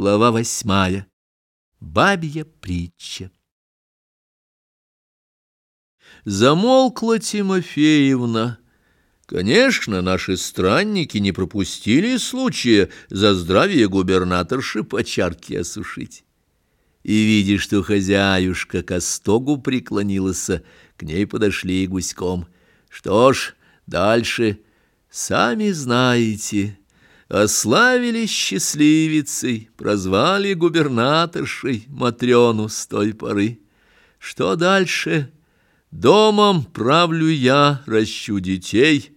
Глава восьмая. Бабья притча. Замолкла Тимофеевна. Конечно, наши странники не пропустили случая за здравие губернаторши по чарке осушить. И, видя, что хозяюшка к остогу преклонилась, к ней подошли гуськом. Что ж, дальше, сами знаете... Ославили счастливицей, прозвали губернаторшей Матрёну с той поры. Что дальше? Домом правлю я, ращу детей.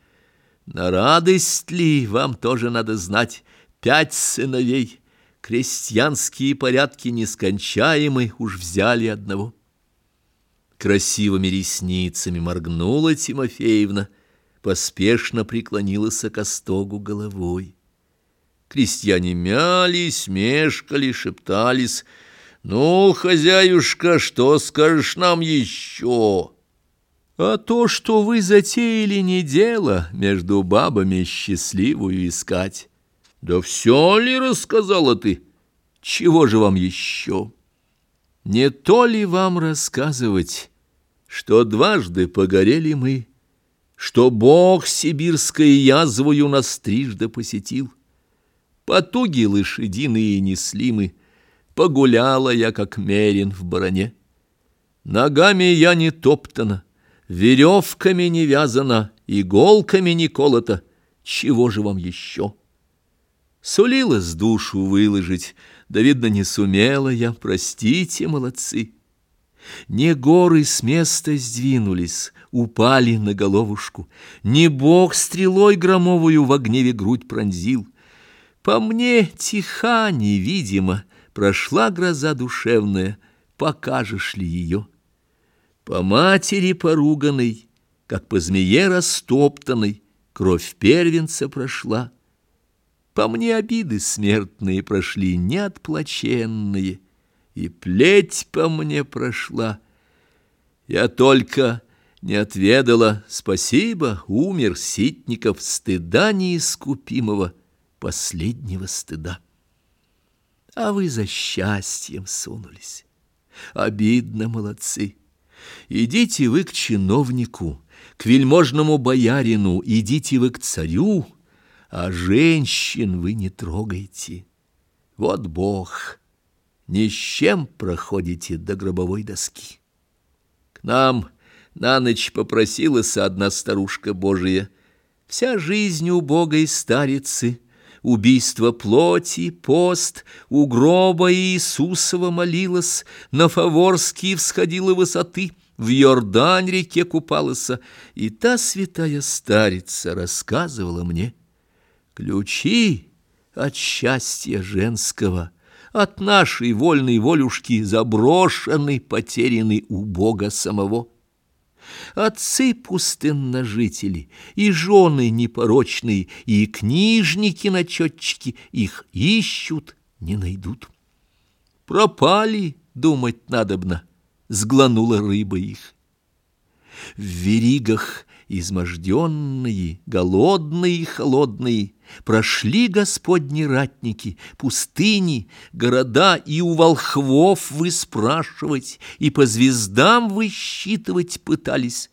На радость ли вам тоже надо знать? Пять сыновей, крестьянские порядки нескончаемы, уж взяли одного. Красивыми ресницами моргнула Тимофеевна, поспешно преклонилась к остогу головой. Крестьяне мялись, мешкали, шептались. «Ну, хозяюшка, что скажешь нам еще?» «А то, что вы затеяли, не дело между бабами счастливую искать». «Да все ли рассказала ты? Чего же вам еще?» «Не то ли вам рассказывать, что дважды погорели мы, что Бог сибирской язвою нас трижды посетил?» Потуги лошадиные несли мы, Погуляла я, как мерин в баране. Ногами я не топтана, Веревками не вязана, Иголками не колота. Чего же вам еще? Сулилась душу выложить, Да, видно, не сумела я, простите, молодцы. Не горы с места сдвинулись, упали на головушку, Не бог стрелой громовую в гневе грудь пронзил, по мне тиха невидимо Прошла гроза душевная, Покажешь ли ее? По матери поруганной, Как по змее растоптанной, Кровь первенца прошла. По мне обиды смертные прошли, Неотплаченные, И плеть по мне прошла. Я только не отведала, спасибо, Умер Ситников, стыда неискупимого, последнего стыда. А вы за счастьем сунулись. Обидно, молодцы. Идите вы к чиновнику, к вельможному боярину, идите вы к царю, а женщин вы не трогайте. Вот Бог, ни с чем проходите до гробовой доски. К нам на ночь попросилась одна старушка Божия, вся жизнь убогой старицы — убийство плоти, пост, у гроба Иисусова молилась, на Фаворские всходила высоты, в Йордань реке купалась, и та святая старица рассказывала мне. Ключи от счастья женского, от нашей вольной волюшки заброшены, потеряны у Бога самого. Отцы пустынножители, и жены непорочные, и книжники-начетчики их ищут, не найдут. Пропали, думать надобно, сгланула рыба их. В веригах изможденные, голодные и холодные, Прошли Господни ратники, пустыни, города, И у волхвов вы спрашивать, и по звездам высчитывать пытались.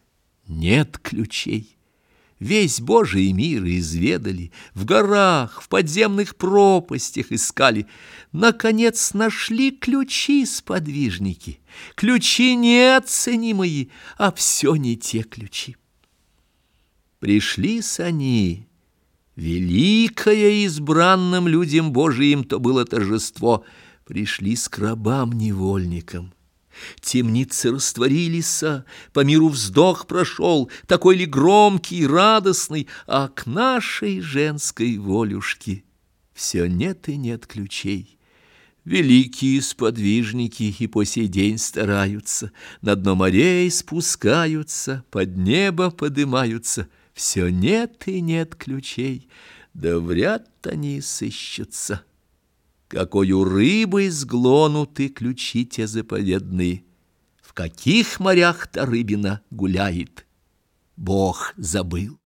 Нет ключей. Весь Божий мир изведали, в горах, в подземных пропастях искали. Наконец нашли ключи сподвижники, ключи неоценимые, а все не те ключи. Пришли с они, великое избранным людям Божиим то было торжество, пришли с крабам-невольникам. Темницы растворились, по миру вздох прошел, такой ли громкий, радостный, а к нашей женской волюшке все нет и нет ключей. Великие сподвижники и по сей день стараются, На дно морей спускаются, под небо подымаются. Все нет и нет ключей, да вряд они сыщутся. Какой у рыбы сглонуты ключи те заповедные, В каких морях та рыбина гуляет, Бог забыл.